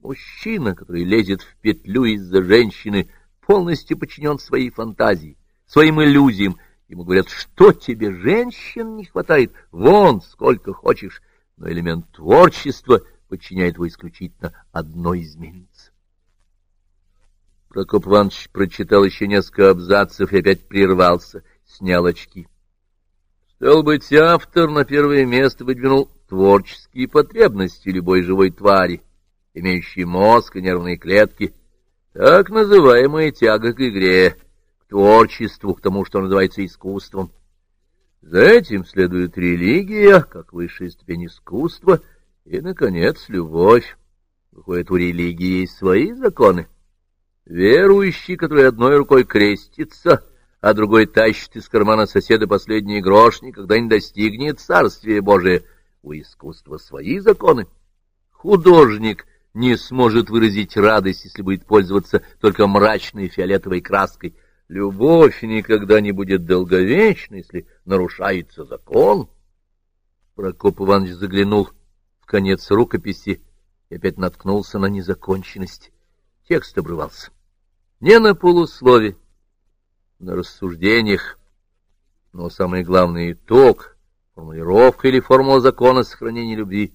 Мужчина, который лезет в петлю из-за женщины, полностью подчинен своей фантазии, своим иллюзиям. Ему говорят, что тебе женщин не хватает, вон сколько хочешь но элемент творчества подчиняет его исключительно одной изменнице. Прокоп Иванович прочитал еще несколько абзацев и опять прервался, снял очки. Стал быть, автор на первое место выдвинул творческие потребности любой живой твари, имеющей мозг и нервные клетки, так называемая тяга к игре, к творчеству, к тому, что называется искусством. За этим следует религия, как высшая ступень искусства, и, наконец, любовь. Выходит, у религии есть свои законы. Верующий, который одной рукой крестится, а другой тащит из кармана соседа последний грош, никогда не достигнет царствия Божия. У искусства свои законы. Художник не сможет выразить радость, если будет пользоваться только мрачной фиолетовой краской — Любовь никогда не будет долговечной, если нарушается закон. Прокоп Иванович заглянул в конец рукописи и опять наткнулся на незаконченность. Текст обрывался. Не на полуслове, на рассуждениях, но самый главный итог, формулировка или формула закона сохранения любви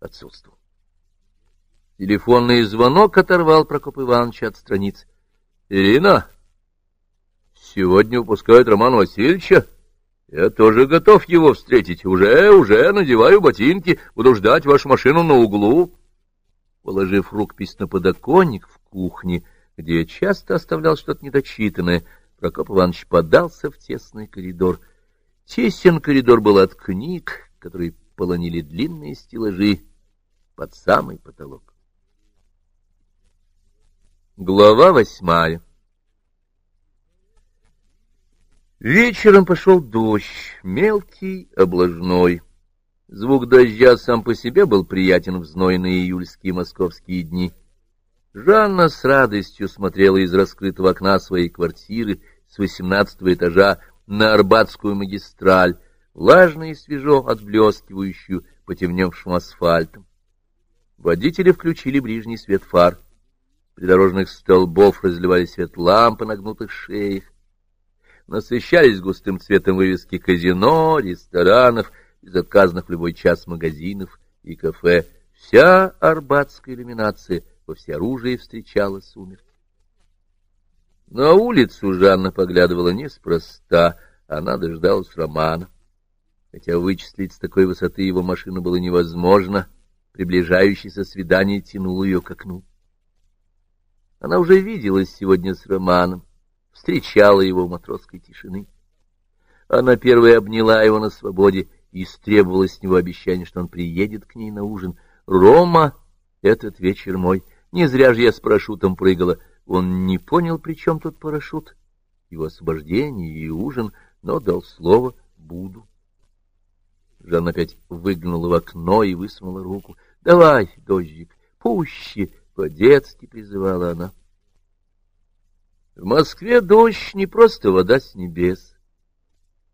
отсутствовал. Телефонный звонок оторвал Прокоп Ивановича от страниц. — Ирина! Сегодня выпускают Романа Васильевича. Я тоже готов его встретить. Уже, уже надеваю ботинки, буду ждать вашу машину на углу. Положив рукопись на подоконник в кухне, где часто оставлял что-то недочитанное, Прокоп Иванович подался в тесный коридор. Тесен коридор был от книг, которые полонили длинные стеллажи под самый потолок. Глава восьмая Вечером пошел дождь, мелкий, облажной. Звук дождя сам по себе был приятен в знойные июльские московские дни. Жанна с радостью смотрела из раскрытого окна своей квартиры с восемнадцатого этажа на Арбатскую магистраль, влажно и свежо отблескивающую потемневшим асфальтом. Водители включили ближний свет фар. Придорожных столбов разливали свет лампы на гнутых шеях. Насыщались густым цветом вывески казино, ресторанов, безотказных в любой час магазинов и кафе. Вся арбатская иллюминация во всеоружии встречала сумерки. На улицу Жанна поглядывала неспроста, она дождалась Романа. Хотя вычислить с такой высоты его машину было невозможно, приближающееся свидание тянуло ее к окну. Она уже виделась сегодня с Романом, встречала его в матросской тишины. Она первая обняла его на свободе и истребовала с него обещание, что он приедет к ней на ужин. «Рома, этот вечер мой, не зря же я с парашютом прыгала». Он не понял, при чем тут парашют, его освобождение и ужин, но дал слово «буду». Жанна опять выглянула в окно и высунула руку. — Давай, дождик, пуще! — по-детски призывала она. В Москве дождь не просто вода с небес,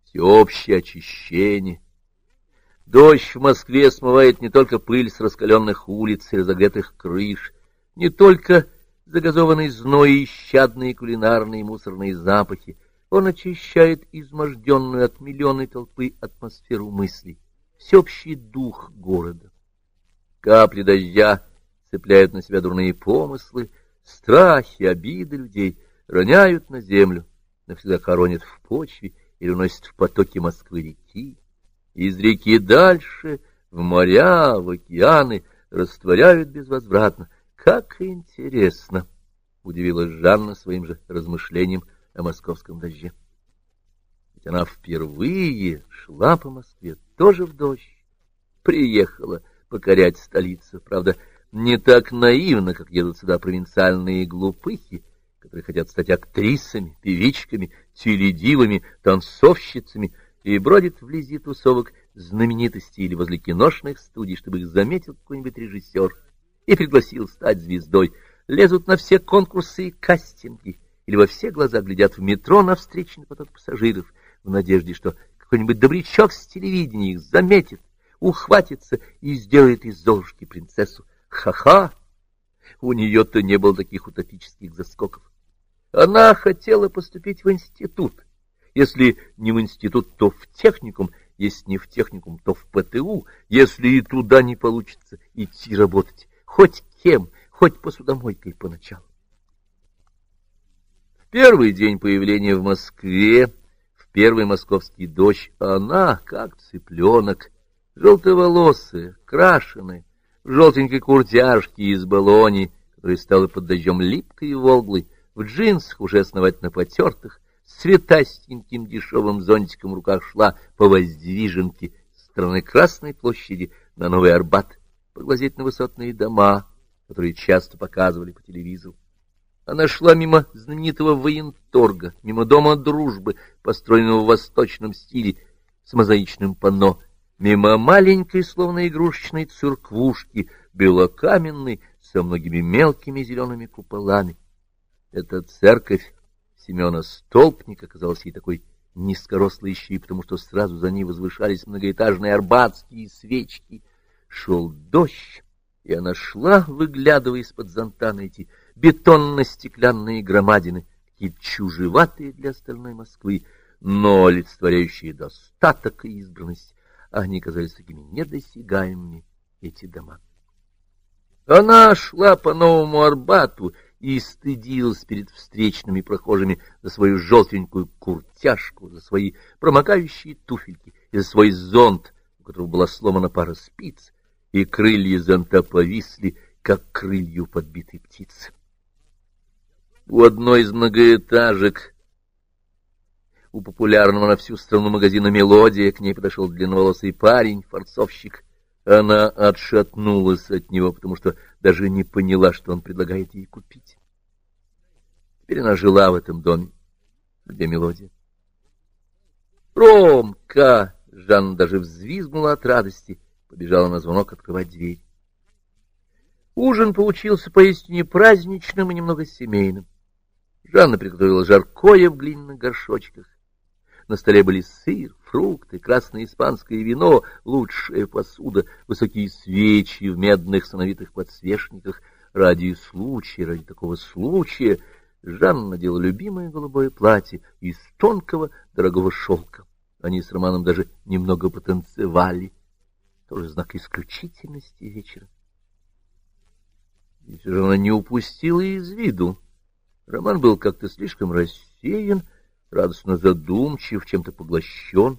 всеобщее очищение. Дождь в Москве смывает не только пыль с раскаленных улиц и разогретых крыш, не только загазованный зной и щадные кулинарные мусорные запахи, он очищает изможденную от миллионной толпы атмосферу мыслей, всеобщий дух города. Капли дождя цепляют на себя дурные помыслы, страхи, обиды людей, роняют на землю, навсегда хоронят в почве или уносят в потоки Москвы-реки. Из реки дальше, в моря, в океаны, растворяют безвозвратно. Как интересно! — удивилась Жанна своим же размышлением о московском дожде. Ведь она впервые шла по Москве тоже в дождь, приехала покорять столицу, правда, не так наивно, как едут сюда провинциальные глупыхи, которые хотят стать актрисами, певичками, теледивами, танцовщицами и бродят вблизи тусовок знаменитостей или возле киношных студий, чтобы их заметил какой-нибудь режиссер и пригласил стать звездой, лезут на все конкурсы и кастинги, или во все глаза глядят в метро на встречный поток пассажиров, в надежде, что какой-нибудь добрячок с телевидения их заметит, ухватится и сделает из Золушки принцессу. Ха-ха! У нее-то не было таких утопических заскоков. Она хотела поступить в институт. Если не в институт, то в техникум, если не в техникум, то в ПТУ, если и туда не получится идти работать, хоть кем, хоть посудомойкой поначалу. В первый день появления в Москве первый московский дождь, она, как цыпленок, желтоволосая, крашеная, в желтенькой куртяжке из баллони, которая стала под дождем липкой и волглой, в джинсах, уже основательно потертых, с цветастеньким дешевым зонтиком в руках шла по воздвиженке с стороны Красной площади на Новый Арбат, поглазеть на высотные дома, которые часто показывали по телевизору. Она шла мимо знаменитого военторга, мимо дома дружбы, построенного в восточном стиле, с мозаичным панно, мимо маленькой, словно игрушечной церквушки, белокаменной, со многими мелкими зелеными куполами. Эта церковь Семена Столпника казалась ей такой низкорослой еще и потому, что сразу за ней возвышались многоэтажные арбатские свечки. Шел дождь, и она шла, выглядывая из-под зонта на эти бетонно-стеклянные громадины, какие чужеватые для остальной Москвы, но олицетворяющие достаток и избранность. Они казались такими недосягаемыми, эти дома. Она шла по Новому Арбату и стыдилась перед встречными прохожими за свою желтенькую куртяжку, за свои промокающие туфельки и за свой зонт, у которого была сломана пара спиц, и крылья зонта повисли, как крылью подбитой птицы. У одной из многоэтажек, у популярного на всю страну магазина «Мелодия», к ней подошел длинноволосый парень, форцовщик. Она отшатнулась от него, потому что даже не поняла, что он предлагает ей купить. Теперь она жила в этом доме, где «Мелодия». «Ромка!» — Жанна даже взвизгнула от радости, побежала на звонок открывать дверь. Ужин получился поистине праздничным и немного семейным. Жанна приготовила жаркое в глиняных горшочках. На столе были сыр, фрукты, красное испанское вино, лучшая посуда, высокие свечи в медных сановитых подсвечниках. Ради случая, ради такого случая Жанна надела любимое голубое платье из тонкого дорогого шелка. Они с Романом даже немного потанцевали. Тоже знак исключительности вечера. И все же она не упустила из виду. Роман был как-то слишком рассеян, радостно задумчив, чем-то поглощен.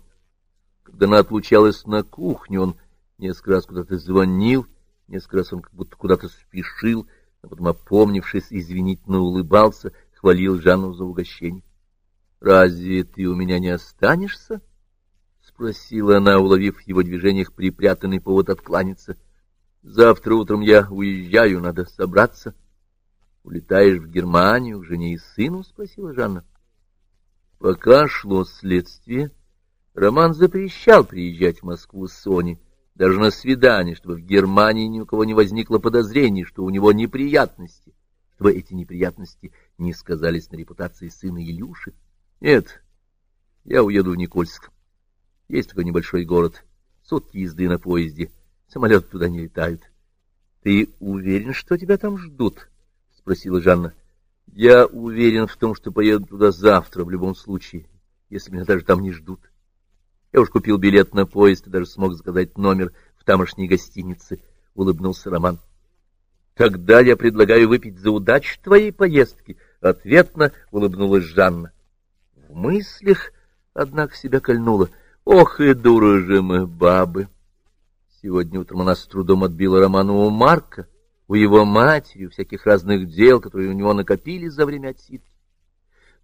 Когда она отлучалась на кухню, он несколько раз куда-то звонил, несколько раз он как будто куда-то спешил, а потом, опомнившись, извинительно улыбался, хвалил Жанну за угощение. — Разве ты у меня не останешься? — спросила она, уловив в его движениях припрятанный повод откланяться. — Завтра утром я уезжаю, надо собраться. — Улетаешь в Германию к жене и сыну? — спросила Жанна. Пока шло следствие, Роман запрещал приезжать в Москву с Соней, даже на свидание, чтобы в Германии ни у кого не возникло подозрений, что у него неприятности, чтобы эти неприятности не сказались на репутации сына Илюши. Нет, я уеду в Никольск. Есть такой небольшой город, сутки езды на поезде, самолеты туда не летают. — Ты уверен, что тебя там ждут? — спросила Жанна. Я уверен в том, что поеду туда завтра в любом случае, если меня даже там не ждут. Я уж купил билет на поезд и даже смог заказать номер в тамошней гостинице, — улыбнулся Роман. — Тогда я предлагаю выпить за удачу твоей поездки, — ответно улыбнулась Жанна. В мыслях, однако, себя кольнула. Ох и дура же мы, бабы! Сегодня утром она с трудом отбила Роману у Марка, у его матери, у всяких разных дел, которые у него накопились за время отсидки.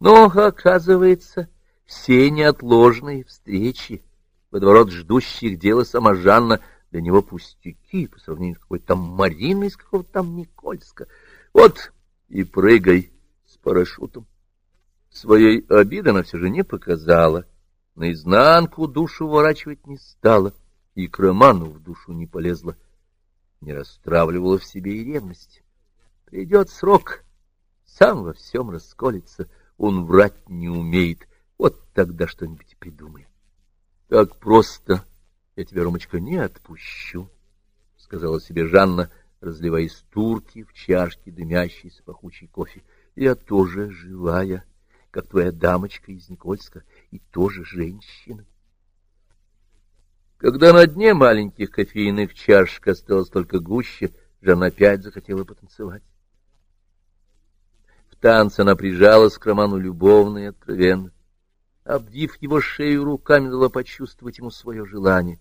Но, оказывается, все неотложные встречи, водоворот ждущих дела сама Жанна, для него пустяки по сравнению с какой-то там Мариной из какого-то там Никольска. Вот и прыгай с парашютом. Своей обиды она все же не показала, наизнанку душу ворачивать не стала, и к Роману в душу не полезла не расстравливала в себе и ревность. Придет срок, сам во всем расколется, он врать не умеет, вот тогда что-нибудь придумаем. — Так просто я тебя, Ромочка, не отпущу, — сказала себе Жанна, разливая из турки в чашке дымящийся пахучий кофе. — Я тоже живая, как твоя дамочка из Никольска, и тоже женщина. Когда на дне маленьких кофейных чашек осталось только гуще, Жанна опять захотела потанцевать. В танце она прижалась к Роману любовно и откровенно. Обвив его шею руками, дала почувствовать ему свое желание.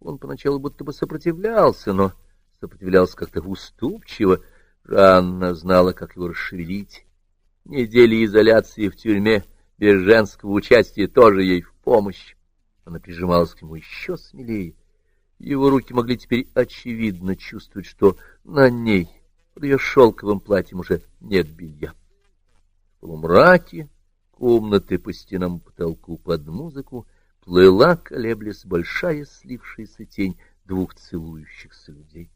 Он поначалу будто бы сопротивлялся, но сопротивлялся как-то уступчиво. Жанна знала, как его расшевелить. Недели изоляции в тюрьме без женского участия тоже ей в помощь. Она прижималась к нему еще смелее. Его руки могли теперь очевидно чувствовать, что на ней, под ее шелковым платьем, уже нет белья. В полумраке комнаты по стенам потолку под музыку плыла, колеблясь, большая слившаяся тень двух целующихся людей.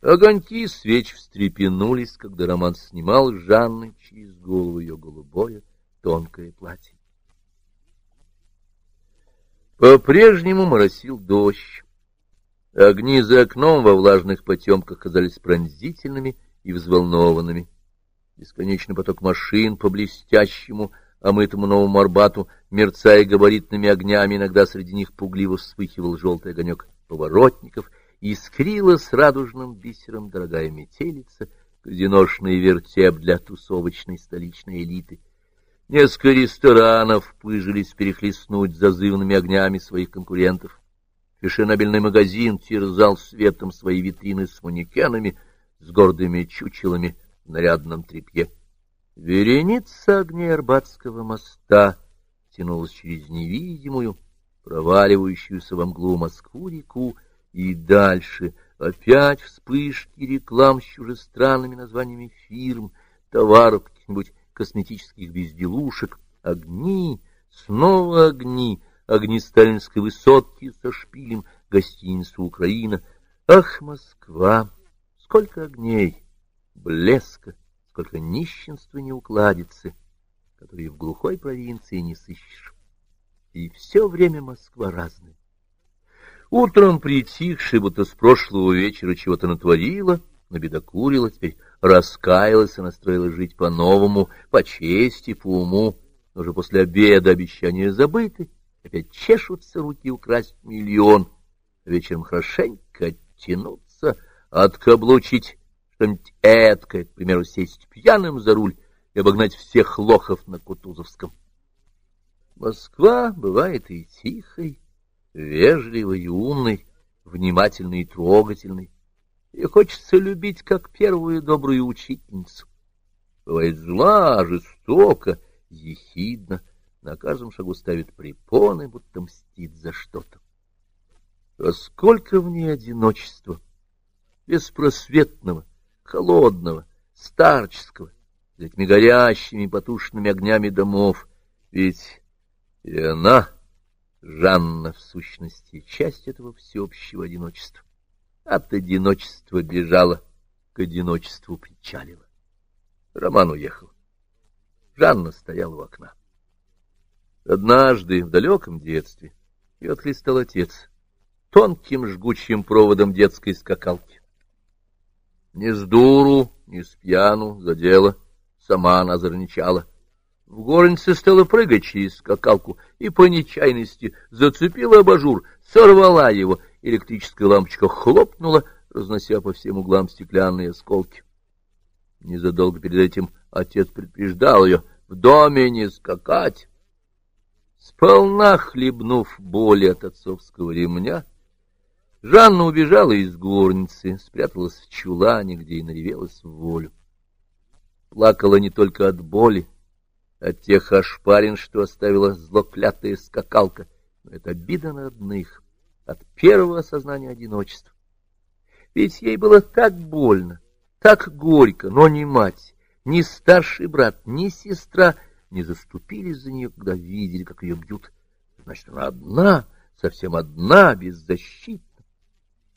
Огоньки свеч встрепенулись, когда Роман снимал Жанны через голову ее голубое тонкое платье. По-прежнему моросил дождь. Огни за окном во влажных потемках казались пронзительными и взволнованными. Бесконечный поток машин по блестящему, омытому новому Арбату, мерцая габаритными огнями, иногда среди них пугливо вспыхивал желтый огонек поворотников, искрила с радужным бисером дорогая метелица, казиношный вертеп для тусовочной столичной элиты — Несколько ресторанов пыжились перехлестнуть зазывными огнями своих конкурентов. Фешенебельный магазин терзал светом свои витрины с манекенами, с гордыми чучелами в нарядном тряпье. Вереница огней Арбатского моста тянулась через невидимую, проваливающуюся во мглу Москву-реку, и дальше опять вспышки реклам с чужестранными названиями фирм, товаров каких-нибудь косметических безделушек, огни, снова огни, огни сталинской высотки со шпилем, гостиница Украина. Ах, Москва! Сколько огней, блеска, сколько нищенства неукладицы! которые в глухой провинции не сыщешь. И все время Москва разная. Утром притихшая, будто с прошлого вечера чего-то натворила, набедокурила, теперь раскаялась и настроила жить по-новому, по чести, по уму. Но уже после обеда обещания забыты, опять чешутся руки украсть миллион, вечером хорошенько оттянуться, откаблучить что-нибудь эткое, к примеру, сесть пьяным за руль и обогнать всех лохов на Кутузовском. Москва бывает и тихой, вежливой и умной, внимательной и трогательной. И хочется любить, как первую добрую учительницу. Бывает зла, жестоко, ехидно, на каждом шагу ставит препоны, будто мстит за что-то. А сколько в ней одиночества, беспросветного, холодного, старческого, с этими горящими потушенными огнями домов. Ведь и она, Жанна, в сущности, часть этого всеобщего одиночества. От одиночества бежала, к одиночеству причалила. Роман уехал. Жанна стояла у окна. Однажды, в далеком детстве, ее отхлестал отец тонким жгучим проводом детской скакалки. Не с дуру, не с пьяну, за дело, сама она зарничала. В горнице стала прыгать через скакалку и по нечаянности зацепила абажур, сорвала его, электрическая лампочка хлопнула, разнося по всем углам стеклянные осколки. Незадолго перед этим отец предупреждал ее в доме не скакать. Сполна хлебнув боли от отцовского ремня, Жанна убежала из горницы, спряталась в чулане, где и наревелась в волю. Плакала не только от боли, от тех ошпарин, что оставила злоклятая скакалка, но это обида на родных, от первого осознания одиночества. Ведь ей было так больно, так горько, но ни мать, ни старший брат, ни сестра не заступились за нее, когда видели, как ее бьют. Значит, она одна, совсем одна, беззащитна.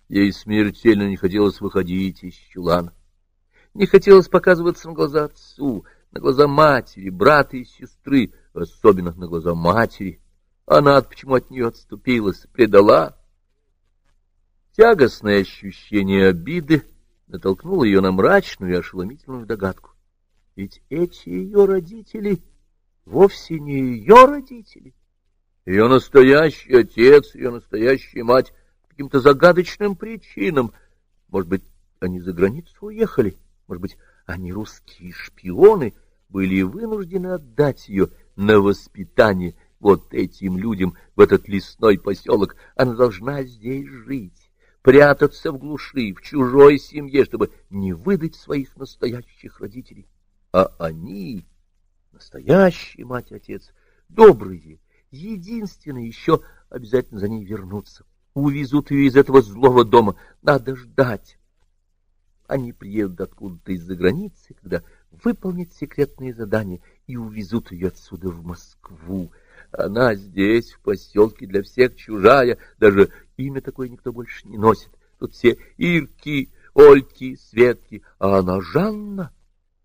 Ей смертельно не хотелось выходить из чулана. Не хотелось показываться на глаза отцу, на глаза матери, брата и сестры, особенно на глаза матери. Она почему от нее отступилась, предала. Тягостное ощущение обиды натолкнуло ее на мрачную и ошеломительную догадку. Ведь эти ее родители вовсе не ее родители. Ее настоящий отец, ее настоящая мать каким-то загадочным причинам. Может быть, они за границу уехали? Может быть, они русские шпионы были вынуждены отдать ее на воспитание вот этим людям в этот лесной поселок. Она должна здесь жить, прятаться в глуши, в чужой семье, чтобы не выдать своих настоящих родителей. А они, настоящие мать и отец, добрые, единственные, еще обязательно за ней вернутся увезут ее из этого злого дома. Надо ждать. Они приедут откуда-то из-за границы, когда выполнят секретные задания и увезут ее отсюда в Москву. Она здесь, в поселке, для всех чужая, даже имя такое никто больше не носит. Тут все Ирки, Ольки, Светки, а она Жанна,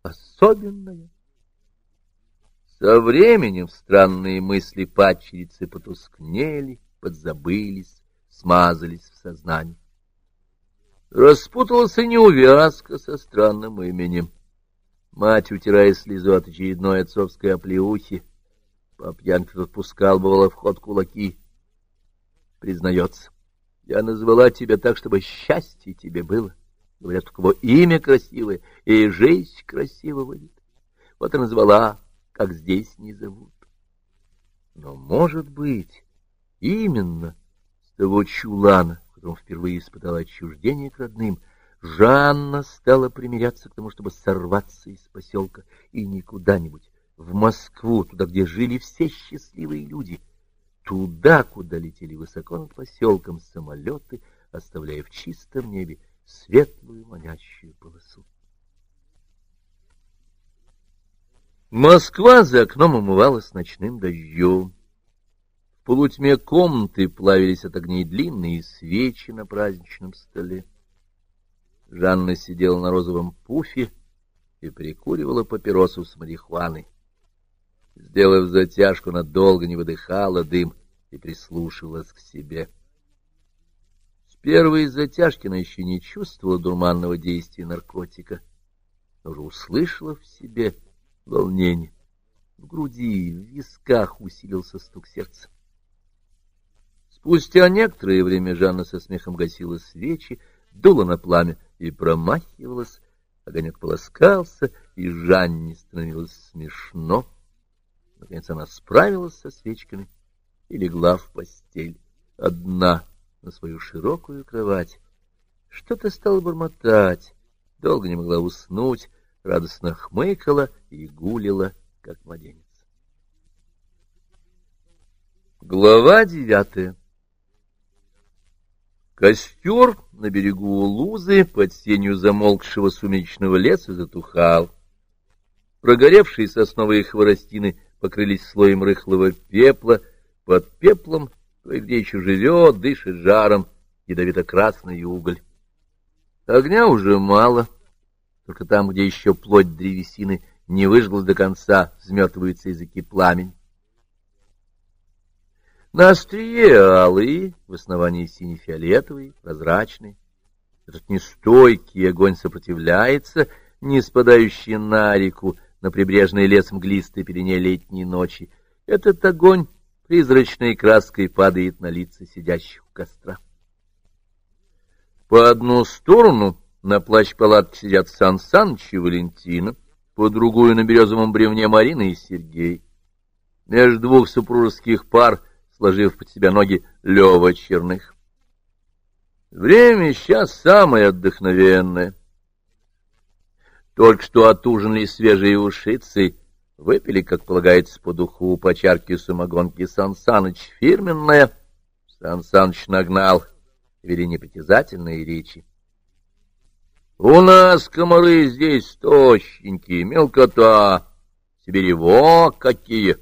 особенная. Со временем странные мысли падчерицы потускнели, подзабылись смазались в сознании. Распутался неувязка со странным именем. Мать, утирая слезу от очередной отцовской оплеухи, по пьянке тут пускал, бывало, в ход кулаки. Признается, я назвала тебя так, чтобы счастье тебе было. Говорят, у кого имя красивое, и жизнь красиво будет. Вот и назвала, как здесь не зовут. Но, может быть, именно того чулана, в котором впервые испытала отчуждение к родным, Жанна стала примиряться к тому, чтобы сорваться из поселка и не куда-нибудь, в Москву, туда, где жили все счастливые люди, туда, куда летели высоко над поселком самолеты, оставляя в чистом небе светлую манящую полосу. Москва за окном умывалась ночным дождем. В полутьме комнаты плавились от огней длинные свечи на праздничном столе. Жанна сидела на розовом пуфе и прикуривала папиросу с марихуаной. Сделав затяжку, она долго не выдыхала дым и прислушивалась к себе. С первой затяжки она еще не чувствовала дурманного действия наркотика, но уже услышала в себе волнение. В груди, в висках усилился стук сердца. Спустя некоторое время Жанна со смехом гасила свечи, дула на пламя и промахивалась. Огонек полоскался, и Жанне становилось смешно. Наконец она справилась со свечками и легла в постель, одна на свою широкую кровать. Что-то стало бормотать, долго не могла уснуть, радостно хмыкала и гулила, как младенец. Глава девятая Костер на берегу Лузы под сенью замолкшего сумеречного леса затухал. Прогоревшие сосновые хворостины покрылись слоем рыхлого пепла. Под пеплом кое-где еще живет, дышит жаром ядовито-красный уголь. Огня уже мало, только там, где еще плоть древесины не выжглась до конца, взметываются языки пламень. На острие алые, в основании сине-фиолетовые, прозрачные. Этот нестойкий огонь сопротивляется, не спадающий на реку, на прибрежный лес мглистой перене летней ночи. Этот огонь призрачной краской падает на лица сидящих у костра. По одну сторону на плащ палатки сидят Сан Саныч и Валентина, по другую на березовом бревне Марина и Сергей. Между двух супружеских пар — сложив под себя ноги Лева Черных. Время сейчас самое отдохновенное. Только что отужинали свежие ушицы, выпили, как полагается по духу, по чарке самогонки Сан Саныч фирменная. Сан Саныч нагнал, вели непритязательные речи. У нас комары здесь тощенькие, мелкота, Сибири во какие!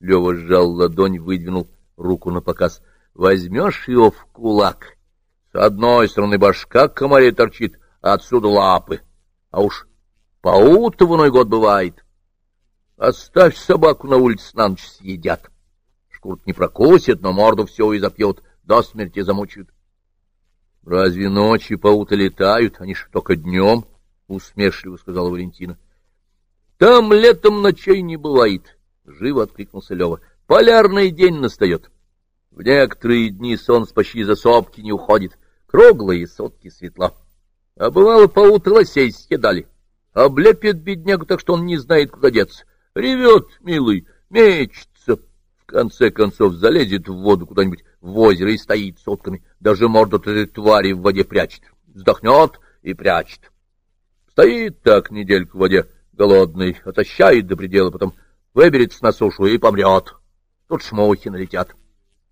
Лева сжал ладонь, выдвинул руку на показ. Возьмешь его в кулак. С одной стороны башка комаре торчит, а отсюда лапы. А уж паут в иной год бывает. Оставь собаку на улице, на ночь съедят. Шкурт не прокусит, но морду все и запьет, до смерти замучают. — Разве ночи пауты летают? Они ж только днем, — усмешливо сказала Валентина. — Там летом ночей не бывает, — живо откликнулся Лева. Полярный день настает. В некоторые дни солнце почти за сопки не уходит, круглые сотки светла. А бывало, поутро лосей съедали. Облепит беднягу так, что он не знает, куда деться. Ревет, милый, мечется. В конце концов залезет в воду куда-нибудь в озеро и стоит сотками. Даже морду этой твари в воде прячет. Вздохнет и прячет. Стоит так недельку в воде, голодный, отощает до предела, потом выберется на сушу и помрет. Тут шмохи налетят.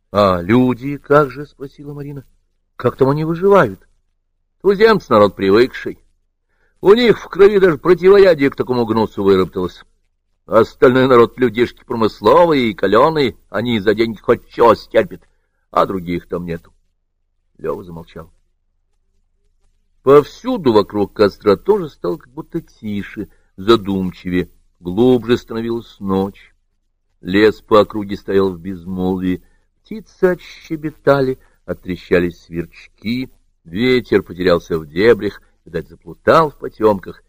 — А люди как же? — спросила Марина. — Как там они выживают? — Туземцы народ привыкший. У них в крови даже противоядие к такому гнусу выработалось. Остальной народ людишки промысловые и каленые, они за деньги хоть чего стерпят, а других там нету. Лева замолчал. Повсюду вокруг костра тоже стало как будто тише, задумчивее, глубже становилась ночь. Лес по округе стоял в безмолвии, птицы отщебетали, оттрещались сверчки, ветер потерялся в дебрях, видать, заплутал в потемках,